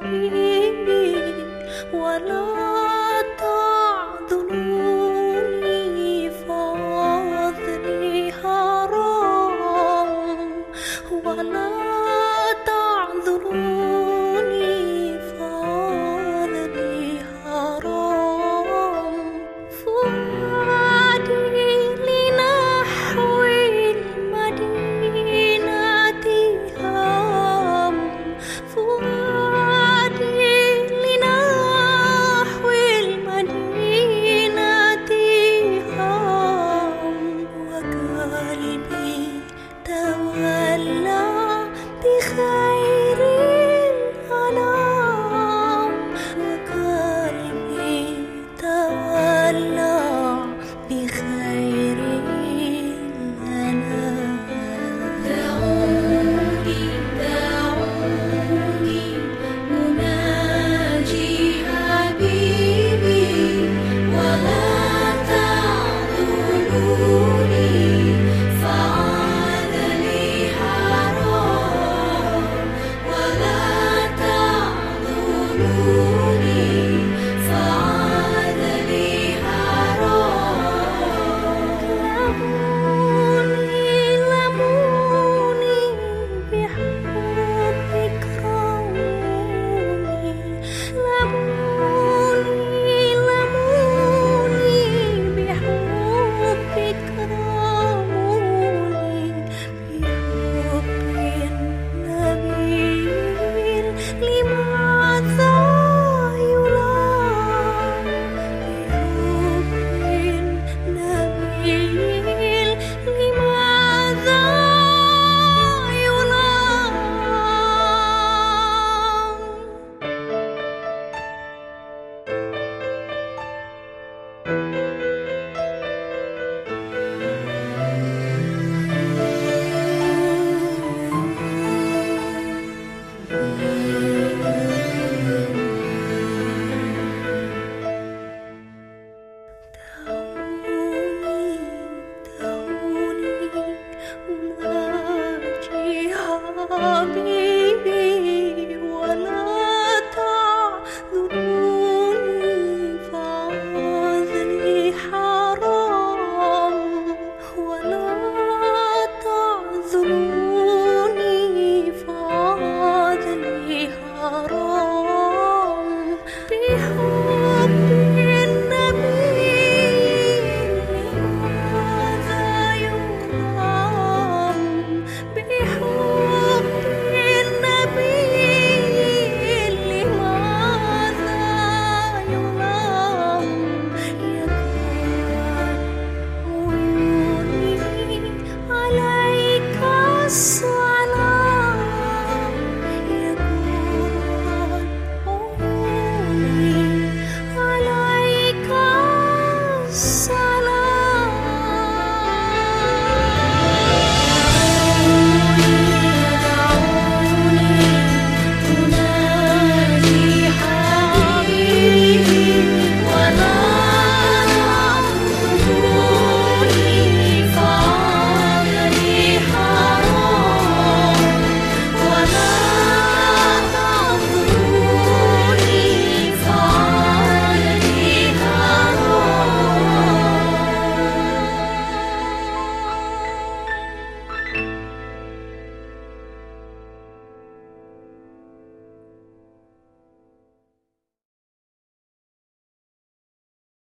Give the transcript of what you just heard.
Hãy subscribe cho Thú. 走